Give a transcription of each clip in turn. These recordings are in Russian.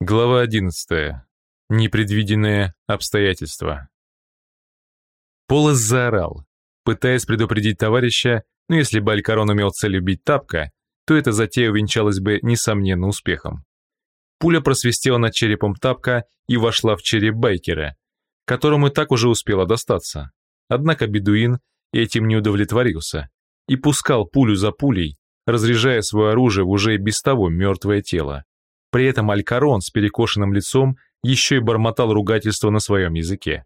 Глава 11. Непредвиденные обстоятельства. Полос заорал, пытаясь предупредить товарища, но если бы Алькарон имел цель убить Тапка, то эта затея увенчалась бы несомненно успехом. Пуля просвистела над черепом Тапка и вошла в череп байкера, которому и так уже успела достаться. Однако бедуин этим не удовлетворился и пускал пулю за пулей, разряжая свое оружие в уже без того мертвое тело. При этом Алькарон с перекошенным лицом еще и бормотал ругательство на своем языке.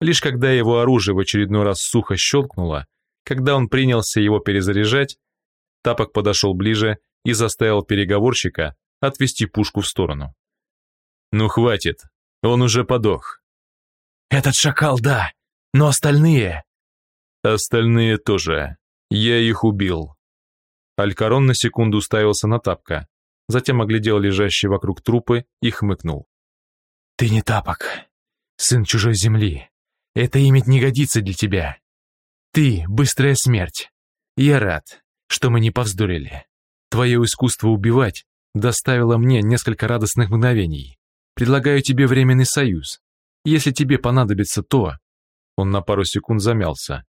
Лишь когда его оружие в очередной раз сухо щелкнуло, когда он принялся его перезаряжать, Тапок подошел ближе и заставил переговорщика отвести пушку в сторону. «Ну хватит, он уже подох». «Этот шакал, да, но остальные...» «Остальные тоже. Я их убил». Алькарон на секунду уставился на Тапка, затем оглядел лежащие вокруг трупы и хмыкнул. «Ты не тапок, сын чужой земли. Это имя не годится для тебя. Ты — быстрая смерть. Я рад, что мы не повздорили. Твое искусство убивать доставило мне несколько радостных мгновений. Предлагаю тебе временный союз. Если тебе понадобится то...» Он на пару секунд замялся.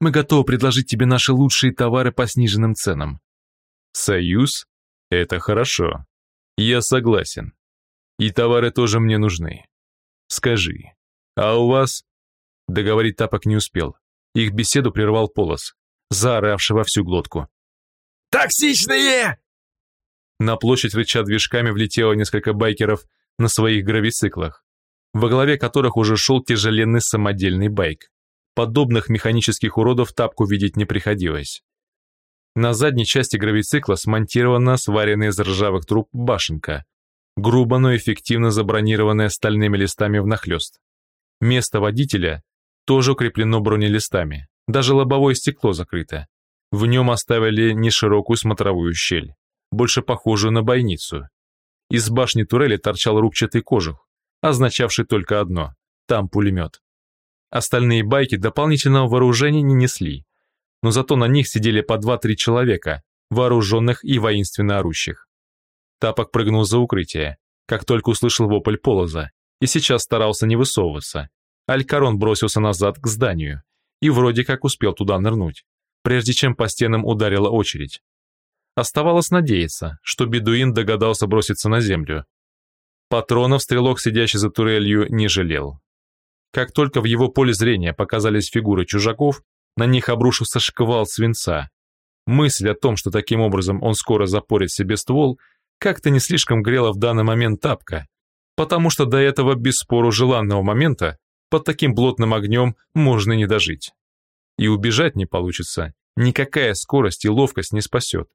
«Мы готовы предложить тебе наши лучшие товары по сниженным ценам». «Союз?» Это хорошо. Я согласен. И товары тоже мне нужны. Скажи, а у вас...» Договорить Тапок не успел. Их беседу прервал Полос, заоравший во всю глотку. «Токсичные!» На площадь рыча движками влетело несколько байкеров на своих гравициклах, во главе которых уже шел тяжеленный самодельный байк. Подобных механических уродов Тапку видеть не приходилось. На задней части гравицикла смонтирована сваренная из ржавых труб башенка, грубо, но эффективно забронированная стальными листами внахлёст. Место водителя тоже укреплено бронелистами, даже лобовое стекло закрыто. В нем оставили неширокую смотровую щель, больше похожую на бойницу. Из башни турели торчал рубчатый кожух, означавший только одно – там пулемет. Остальные байки дополнительного вооружения не несли, но зато на них сидели по два-три человека, вооруженных и воинственно орущих. Тапок прыгнул за укрытие, как только услышал вопль полоза, и сейчас старался не высовываться. Алькарон бросился назад к зданию и вроде как успел туда нырнуть, прежде чем по стенам ударила очередь. Оставалось надеяться, что бедуин догадался броситься на землю. Патронов стрелок, сидящий за турелью, не жалел. Как только в его поле зрения показались фигуры чужаков, на них обрушился шквал свинца. Мысль о том, что таким образом он скоро запорит себе ствол, как-то не слишком грела в данный момент тапка, потому что до этого без спору желанного момента под таким плотным огнем можно не дожить. И убежать не получится, никакая скорость и ловкость не спасет.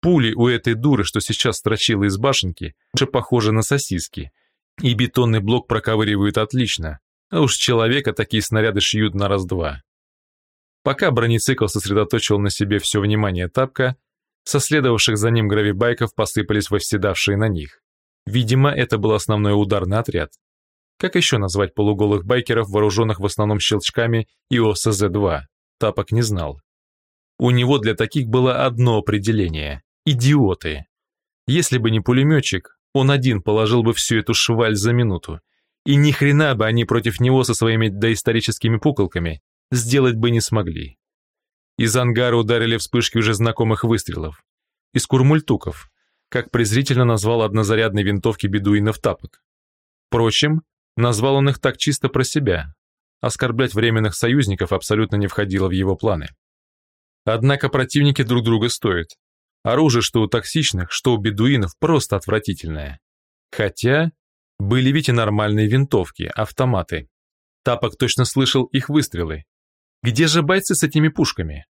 Пули у этой дуры, что сейчас строчила из башенки, уже похожи на сосиски, и бетонный блок проковыривают отлично, а уж человека такие снаряды шьют на раз-два. Пока бронецикл сосредоточил на себе все внимание тапка, со следовавших за ним гравибайков посыпались восседавшие на них. Видимо, это был основной ударный отряд. Как еще назвать полуголых байкеров, вооруженных в основном щелчками и ОСЗ-2? Тапок не знал. У него для таких было одно определение – идиоты. Если бы не пулеметчик, он один положил бы всю эту шваль за минуту. И ни хрена бы они против него со своими доисторическими пуколками сделать бы не смогли. Из ангара ударили вспышки уже знакомых выстрелов. Из курмультуков, как презрительно назвал однозарядной винтовки бедуинов тапок. Впрочем, назвал он их так чисто про себя. Оскорблять временных союзников абсолютно не входило в его планы. Однако противники друг друга стоят. Оружие, что у токсичных, что у бедуинов, просто отвратительное. Хотя, были ведь и нормальные винтовки, автоматы. Тапок точно слышал их выстрелы, где же бойцы с этими пушками?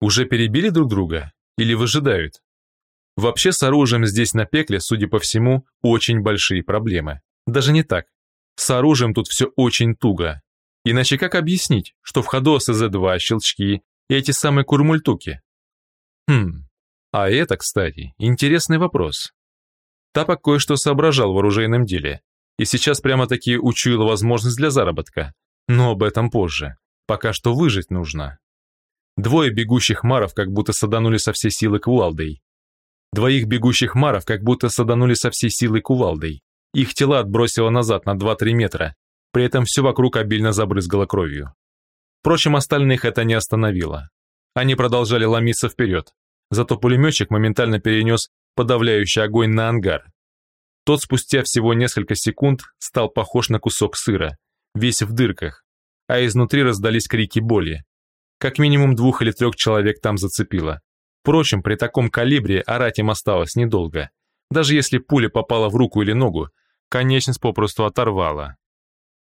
Уже перебили друг друга? Или выжидают? Вообще с оружием здесь на пекле, судя по всему, очень большие проблемы. Даже не так. С оружием тут все очень туго. Иначе как объяснить, что в ходу СЗ-2, щелчки и эти самые курмультуки? Хм, а это, кстати, интересный вопрос. Тапок кое-что соображал в оружейном деле, и сейчас прямо-таки учуял возможность для заработка, но об этом позже. Пока что выжить нужно. Двое бегущих маров как будто саданули со всей силы кувалдой. Двоих бегущих маров как будто саданули со всей силой кувалдой. Их тела отбросило назад на 2-3 метра, при этом все вокруг обильно забрызгало кровью. Впрочем, остальных это не остановило. Они продолжали ломиться вперед, зато пулеметчик моментально перенес подавляющий огонь на ангар. Тот спустя всего несколько секунд стал похож на кусок сыра, весь в дырках, а изнутри раздались крики боли. Как минимум двух или трех человек там зацепило. Впрочем, при таком калибре орать им осталось недолго. Даже если пуля попала в руку или ногу, конечность попросту оторвала.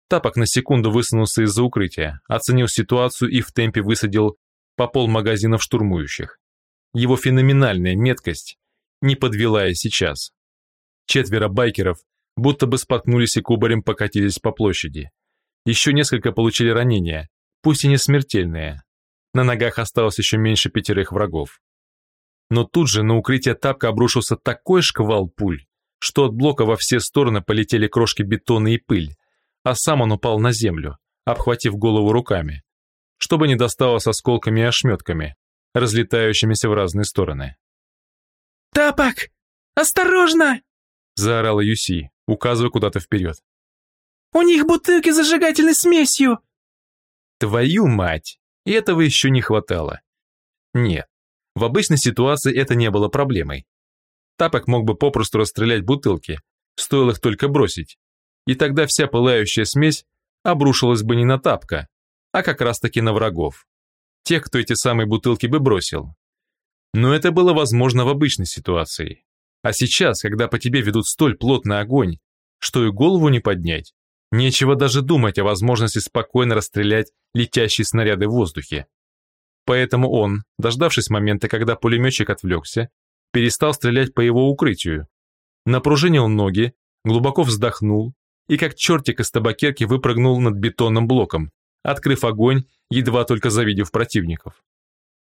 Тапок на секунду высунулся из-за укрытия, оценил ситуацию и в темпе высадил по пол магазинов штурмующих. Его феноменальная меткость не подвела и сейчас. Четверо байкеров будто бы споткнулись и кубарем покатились по площади. Еще несколько получили ранения, пусть и не смертельные. На ногах осталось еще меньше пятерых врагов. Но тут же на укрытие тапка обрушился такой шквал пуль, что от блока во все стороны полетели крошки бетона и пыль, а сам он упал на землю, обхватив голову руками, чтобы не досталось осколками и ошметками, разлетающимися в разные стороны. «Тапок! Осторожно!» – заорала Юси, указывая куда-то вперед. «У них бутылки с зажигательной смесью!» «Твою мать! И этого еще не хватало!» «Нет, в обычной ситуации это не было проблемой. Тапок мог бы попросту расстрелять бутылки, стоило их только бросить. И тогда вся пылающая смесь обрушилась бы не на Тапка, а как раз-таки на врагов. Тех, кто эти самые бутылки бы бросил. Но это было возможно в обычной ситуации. А сейчас, когда по тебе ведут столь плотный огонь, что и голову не поднять, нечего даже думать о возможности спокойно расстрелять летящие снаряды в воздухе. Поэтому он, дождавшись момента, когда пулеметчик отвлекся, перестал стрелять по его укрытию, напружинил ноги, глубоко вздохнул и как чертик из табакерки выпрыгнул над бетонным блоком, открыв огонь, едва только завидев противников.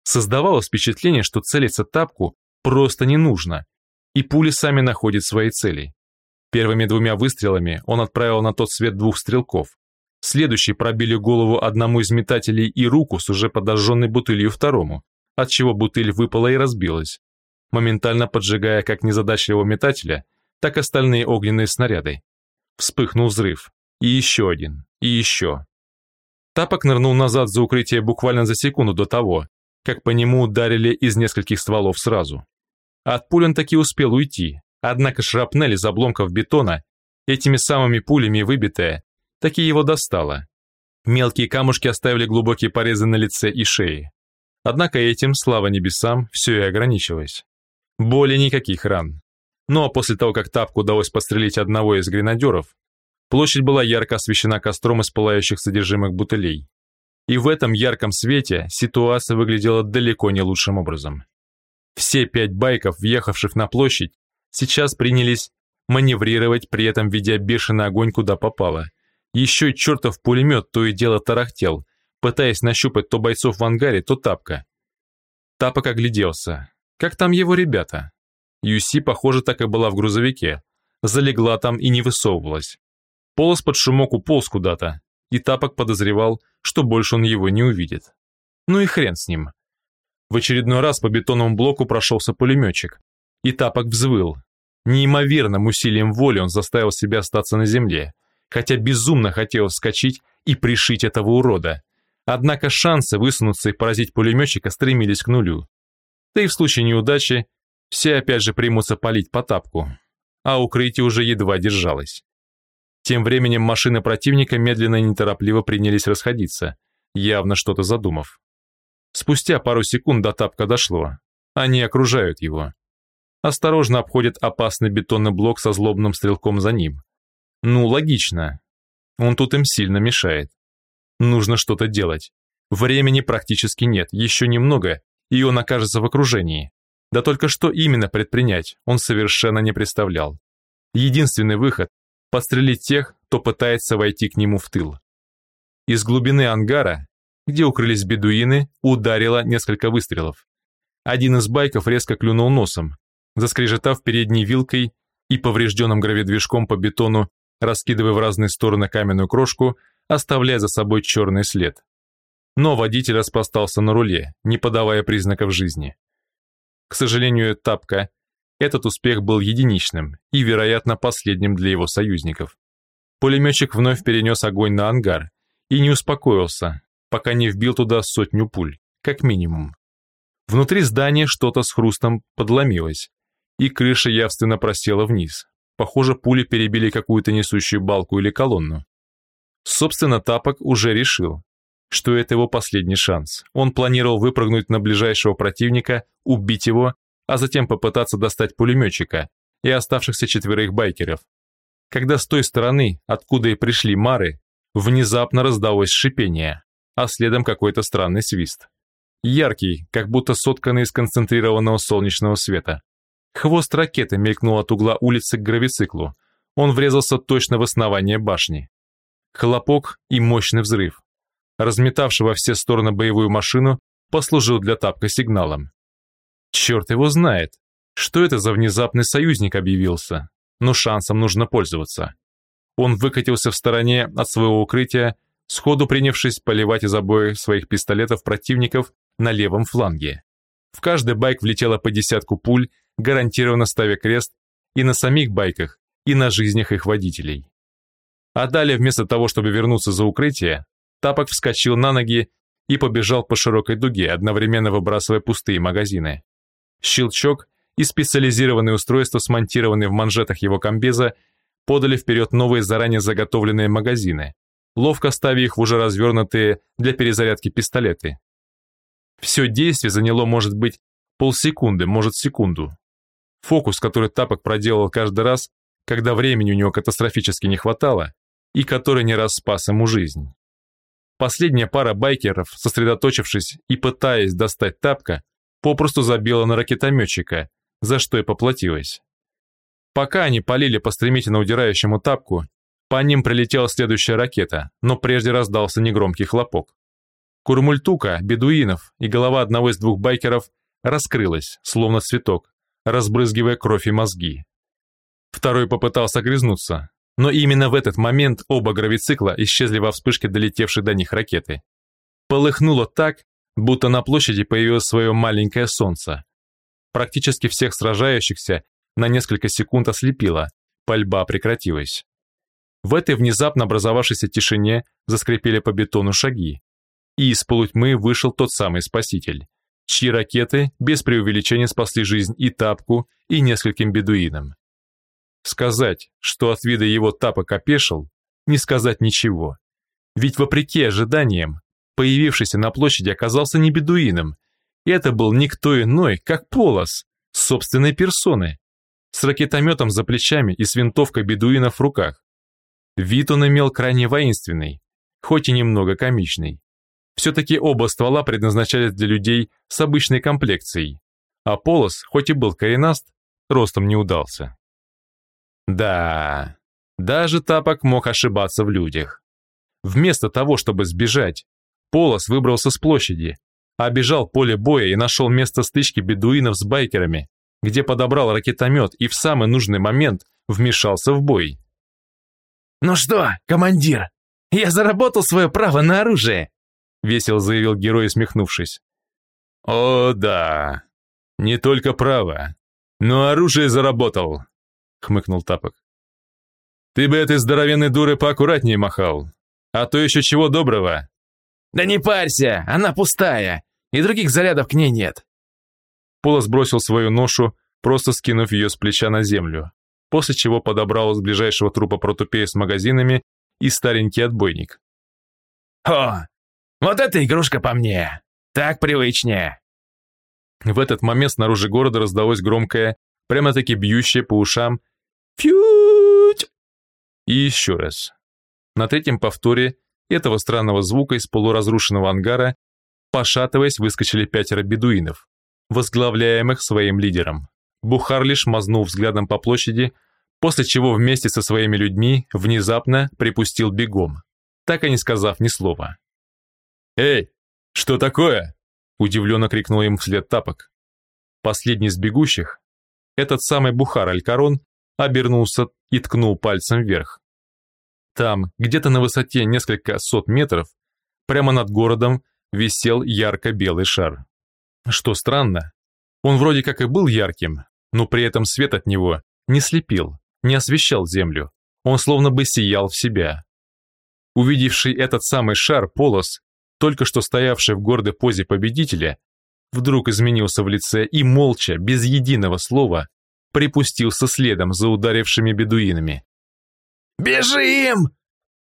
Создавалось впечатление, что целиться тапку просто не нужно, и пули сами находят свои цели. Первыми двумя выстрелами он отправил на тот свет двух стрелков, Следующие пробили голову одному из метателей и руку с уже подожженной бутылью второму, отчего бутыль выпала и разбилась, моментально поджигая как незадачливого метателя, так и остальные огненные снаряды. Вспыхнул взрыв. И еще один. И еще. Тапок нырнул назад за укрытие буквально за секунду до того, как по нему ударили из нескольких стволов сразу. От пуль он таки успел уйти, однако шрапнель из обломков бетона, этими самыми пулями выбитая, таки его достало. Мелкие камушки оставили глубокие порезы на лице и шее. Однако этим, слава небесам, все и ограничилось. Более никаких ран. Ну а после того, как Тапку удалось пострелить одного из гренадеров, площадь была ярко освещена костром из пылающих содержимых бутылей. И в этом ярком свете ситуация выглядела далеко не лучшим образом. Все пять байков, въехавших на площадь, сейчас принялись маневрировать, при этом ведя бешеный огонь куда попало – еще чертов пулемет то и дело тарахтел, пытаясь нащупать то бойцов в ангаре, то тапка. Тапок огляделся. Как там его ребята? Юси, похоже, так и была в грузовике. Залегла там и не высовывалась. Полос под шумок уполз куда-то, и Тапок подозревал, что больше он его не увидит. Ну и хрен с ним. В очередной раз по бетонному блоку прошелся пулеметчик, и Тапок взвыл. Неимоверным усилием воли он заставил себя остаться на земле, хотя безумно хотел вскочить и пришить этого урода. Однако шансы высунуться и поразить пулеметчика стремились к нулю. Да и в случае неудачи все опять же примутся палить по тапку, а укрытие уже едва держалось. Тем временем машины противника медленно и неторопливо принялись расходиться, явно что-то задумав. Спустя пару секунд до тапка дошло. Они окружают его. Осторожно обходят опасный бетонный блок со злобным стрелком за ним. Ну, логично. Он тут им сильно мешает. Нужно что-то делать. Времени практически нет, еще немного, и он окажется в окружении. Да только что именно предпринять, он совершенно не представлял. Единственный выход – подстрелить тех, кто пытается войти к нему в тыл. Из глубины ангара, где укрылись бедуины, ударило несколько выстрелов. Один из байков резко клюнул носом, заскрежетав передней вилкой и поврежденным гравидвижком по бетону раскидывая в разные стороны каменную крошку, оставляя за собой черный след. Но водитель распластался на руле, не подавая признаков жизни. К сожалению, тапка Этот успех был единичным и, вероятно, последним для его союзников. Пулеметчик вновь перенес огонь на ангар и не успокоился, пока не вбил туда сотню пуль, как минимум. Внутри здания что-то с хрустом подломилось, и крыша явственно просела вниз. Похоже, пули перебили какую-то несущую балку или колонну. Собственно, Тапок уже решил, что это его последний шанс. Он планировал выпрыгнуть на ближайшего противника, убить его, а затем попытаться достать пулеметчика и оставшихся четверых байкеров. Когда с той стороны, откуда и пришли мары, внезапно раздалось шипение, а следом какой-то странный свист. Яркий, как будто сотканный из концентрированного солнечного света. Хвост ракеты мелькнул от угла улицы к гравициклу. Он врезался точно в основание башни. Хлопок и мощный взрыв разметавший во все стороны боевую машину, послужил для тапка сигналом. Черт его знает, что это за внезапный союзник объявился, но шансом нужно пользоваться. Он выкатился в стороне от своего укрытия, сходу принявшись поливать из обоих своих пистолетов противников на левом фланге. В каждый байк влетело по десятку пуль, гарантированно ставя крест и на самих байках, и на жизнях их водителей. А далее, вместо того, чтобы вернуться за укрытие, Тапок вскочил на ноги и побежал по широкой дуге, одновременно выбрасывая пустые магазины. Щелчок и специализированные устройства, смонтированные в манжетах его комбеза, подали вперед новые заранее заготовленные магазины, ловко ставя их в уже развернутые для перезарядки пистолеты. Все действие заняло, может быть, полсекунды, может, секунду. Фокус, который Тапок проделал каждый раз, когда времени у него катастрофически не хватало, и который не раз спас ему жизнь. Последняя пара байкеров, сосредоточившись и пытаясь достать тапка, попросту забила на ракетометчика, за что и поплатилась. Пока они полили по стремительно удирающему тапку, по ним прилетела следующая ракета, но прежде раздался негромкий хлопок. Курмультука, бедуинов и голова одного из двух байкеров раскрылась, словно цветок, разбрызгивая кровь и мозги. Второй попытался огрызнуться, но именно в этот момент оба гравицикла исчезли во вспышке долетевшей до них ракеты. Полыхнуло так, будто на площади появилось свое маленькое солнце. Практически всех сражающихся на несколько секунд ослепило, пальба прекратилась. В этой внезапно образовавшейся тишине заскрипели по бетону шаги, и из полутьмы вышел тот самый спаситель, чьи ракеты без преувеличения спасли жизнь и Тапку, и нескольким бедуинам. Сказать, что от вида его тапок опешил, не сказать ничего. Ведь вопреки ожиданиям, появившийся на площади оказался не бедуином. Это был никто иной, как Полос, собственной персоны, с ракетометом за плечами и с винтовкой бедуина в руках. Вид он имел крайне воинственный, хоть и немного комичный. Все-таки оба ствола предназначались для людей с обычной комплекцией, а Полос, хоть и был коренаст, ростом не удался. Да, даже Тапок мог ошибаться в людях. Вместо того, чтобы сбежать, Полос выбрался с площади, обежал поле боя и нашел место стычки бедуинов с байкерами, где подобрал ракетомет и в самый нужный момент вмешался в бой. «Ну что, командир, я заработал свое право на оружие!» Весело заявил герой, смехнувшись. «О, да, не только право, но оружие заработал хмыкнул Тапок. «Ты бы этой здоровенной дуры поаккуратнее махал, а то еще чего доброго». «Да не парься, она пустая, и других зарядов к ней нет». Пола сбросил свою ношу, просто скинув ее с плеча на землю, после чего подобрал из ближайшего трупа протупея с магазинами и старенький отбойник. «О, вот эта игрушка по мне! Так привычнее!» В этот момент снаружи города раздалось громкое, прямо-таки бьющее по ушам Фьють! И еще раз. На третьем повторе этого странного звука из полуразрушенного ангара, пошатываясь, выскочили пятеро бедуинов, возглавляемых своим лидером. Бухар лишь мазнул взглядом по площади, после чего вместе со своими людьми внезапно припустил бегом, так и не сказав ни слова. «Эй, что такое?» – удивленно крикнул им вслед тапок. Последний из бегущих, этот самый Бухар Алькарон, обернулся и ткнул пальцем вверх. Там, где-то на высоте несколько сот метров, прямо над городом, висел ярко-белый шар. Что странно, он вроде как и был ярким, но при этом свет от него не слепил, не освещал землю. Он словно бы сиял в себя. Увидевший этот самый шар Полос, только что стоявший в гордой позе победителя, вдруг изменился в лице и молча, без единого слова, припустился следом за ударившими бедуинами. «Бежим!»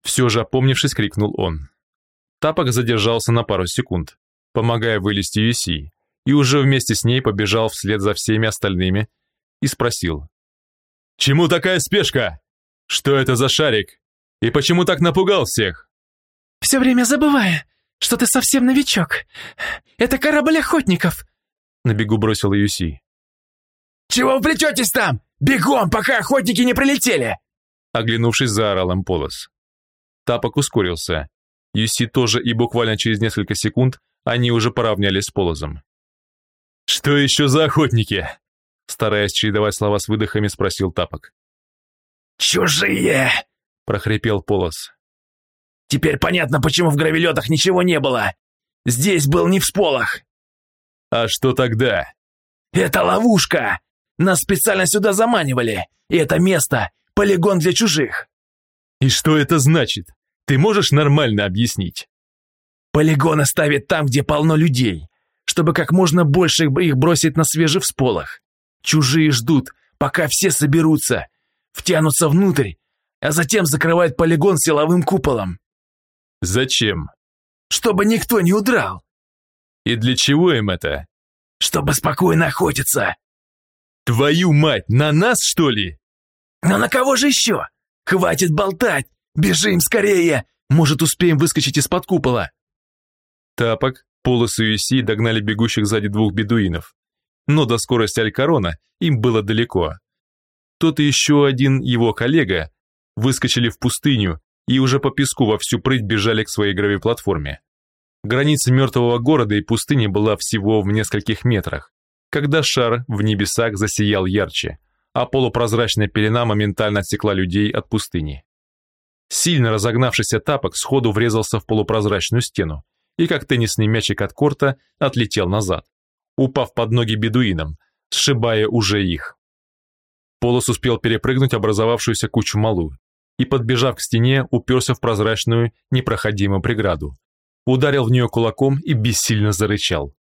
Все же опомнившись, крикнул он. Тапок задержался на пару секунд, помогая вылезти Юси, и уже вместе с ней побежал вслед за всеми остальными и спросил. «Чему такая спешка? Что это за шарик? И почему так напугал всех?» «Все время забывая, что ты совсем новичок. Это корабль охотников!» На бегу бросил Юси. «Чего вы плететесь там? Бегом, пока охотники не прилетели!» Оглянувшись, заорал им Полос. Тапок ускорился. Юси тоже, и буквально через несколько секунд они уже поравнялись с Полозом. «Что еще за охотники?» Стараясь чередовать слова с выдохами, спросил Тапок. «Чужие!» – прохрипел Полос. «Теперь понятно, почему в гравелетах ничего не было. Здесь был не всполох». «А что тогда?» «Это ловушка! Нас специально сюда заманивали, и это место – полигон для чужих». «И что это значит? Ты можешь нормально объяснить?» «Полигоны ставят там, где полно людей, чтобы как можно больше их бросить на свежий всполох. Чужие ждут, пока все соберутся, втянутся внутрь, а затем закрывают полигон силовым куполом». «Зачем?» «Чтобы никто не удрал». «И для чего им это?» «Чтобы спокойно охотиться». «Твою мать, на нас, что ли?» «Но на кого же еще? Хватит болтать! Бежим скорее! Может, успеем выскочить из-под купола!» Тапок, Полос и Юси догнали бегущих сзади двух бедуинов. Но до скорости Алькарона им было далеко. Тот и еще один его коллега выскочили в пустыню и уже по песку во всю прыть бежали к своей гравиплатформе. Граница мертвого города и пустыни была всего в нескольких метрах, когда шар в небесах засиял ярче, а полупрозрачная пелена моментально отсекла людей от пустыни. Сильно разогнавшийся тапок сходу врезался в полупрозрачную стену и, как теннисный мячик от корта, отлетел назад, упав под ноги бедуинам, сшибая уже их. Полос успел перепрыгнуть образовавшуюся кучу малу и, подбежав к стене, уперся в прозрачную, непроходимую преграду, ударил в нее кулаком и бессильно зарычал.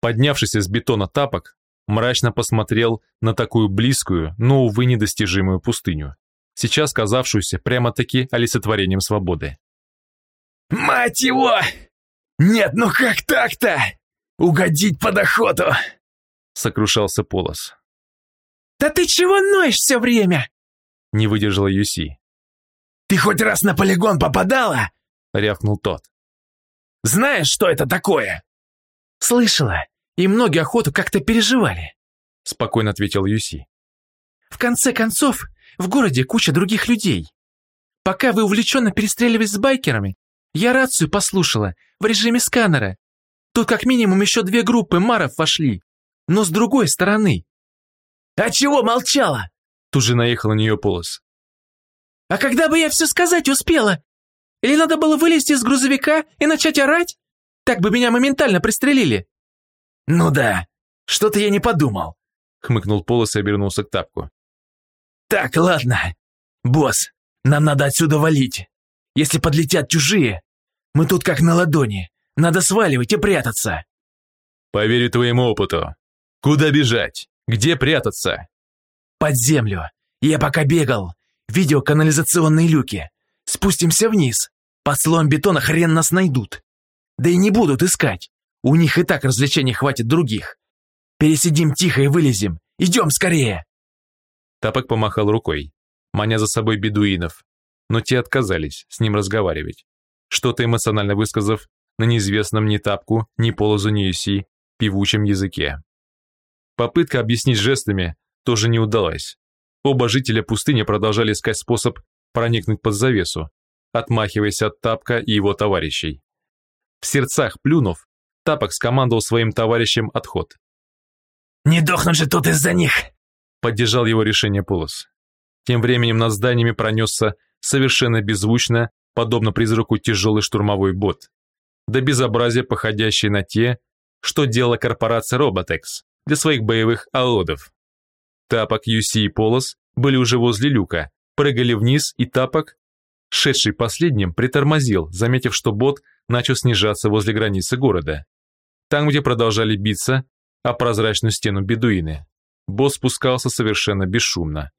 Поднявшись из бетона тапок, мрачно посмотрел на такую близкую, но, увы, недостижимую пустыню, сейчас казавшуюся прямо-таки олицетворением свободы. «Мать его! Нет, ну как так-то? Угодить под охоту!» сокрушался Полос. «Да ты чего ноешь все время?» Не выдержала Юси. «Ты хоть раз на полигон попадала?» рявкнул тот. «Знаешь, что это такое?» «Слышала, и многие охоту как-то переживали», спокойно ответил Юси. «В конце концов, в городе куча других людей. Пока вы увлеченно перестреливались с байкерами, я рацию послушала в режиме сканера. Тут как минимум еще две группы маров вошли, но с другой стороны». «А чего молчала?» Тут же наехал на нее Полос. «А когда бы я все сказать успела? Или надо было вылезти из грузовика и начать орать? Так бы меня моментально пристрелили». «Ну да, что-то я не подумал», — хмыкнул Полос и обернулся к тапку. «Так, ладно. Босс, нам надо отсюда валить. Если подлетят чужие, мы тут как на ладони. Надо сваливать и прятаться». «Поверю твоему опыту. Куда бежать? Где прятаться?» «Под землю. Я пока бегал. Видел канализационные люки. Спустимся вниз. Под слоем бетона хрен нас найдут. Да и не будут искать. У них и так развлечений хватит других. Пересидим тихо и вылезем. Идем скорее!» Тапок помахал рукой, маня за собой бедуинов, но те отказались с ним разговаривать, что-то эмоционально высказав на неизвестном ни Тапку, ни Полозу, ни Юси певучем языке. Попытка объяснить жестами тоже не удалась. Оба жителя пустыни продолжали искать способ проникнуть под завесу, отмахиваясь от Тапка и его товарищей. В сердцах плюнув, Тапок скомандовал своим товарищам отход. «Не дохнут же тут из-за них!» Поддержал его решение Полос. Тем временем над зданиями пронесся совершенно беззвучно, подобно призраку тяжелый штурмовой бот. До безобразия походящий на те, что делала корпорация Robotex для своих боевых аодов. Тапок, Юси и Полос были уже возле люка, прыгали вниз, и Тапок, шедший последним, притормозил, заметив, что бот начал снижаться возле границы города. Там, где продолжали биться, о прозрачную стену бедуины. Босс спускался совершенно бесшумно.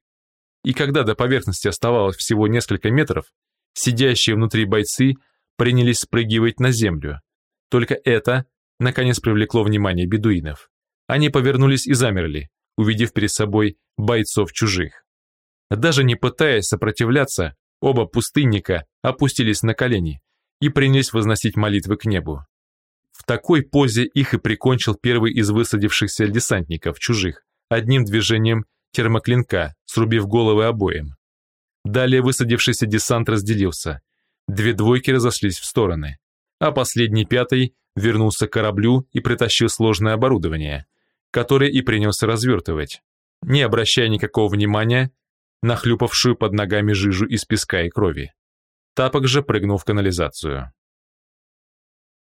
И когда до поверхности оставалось всего несколько метров, сидящие внутри бойцы принялись спрыгивать на землю. Только это, наконец, привлекло внимание бедуинов. Они повернулись и замерли, увидев перед собой бойцов чужих. Даже не пытаясь сопротивляться, оба пустынника опустились на колени и принялись возносить молитвы к небу. В такой позе их и прикончил первый из высадившихся десантников чужих, одним движением термоклинка, срубив головы обоим. Далее высадившийся десант разделился. Две двойки разошлись в стороны, а последний пятый вернулся к кораблю и притащил сложное оборудование, которое и принялся развертывать, не обращая никакого внимания на хлюпавшую под ногами жижу из песка и крови. Тапок же прыгнул в канализацию.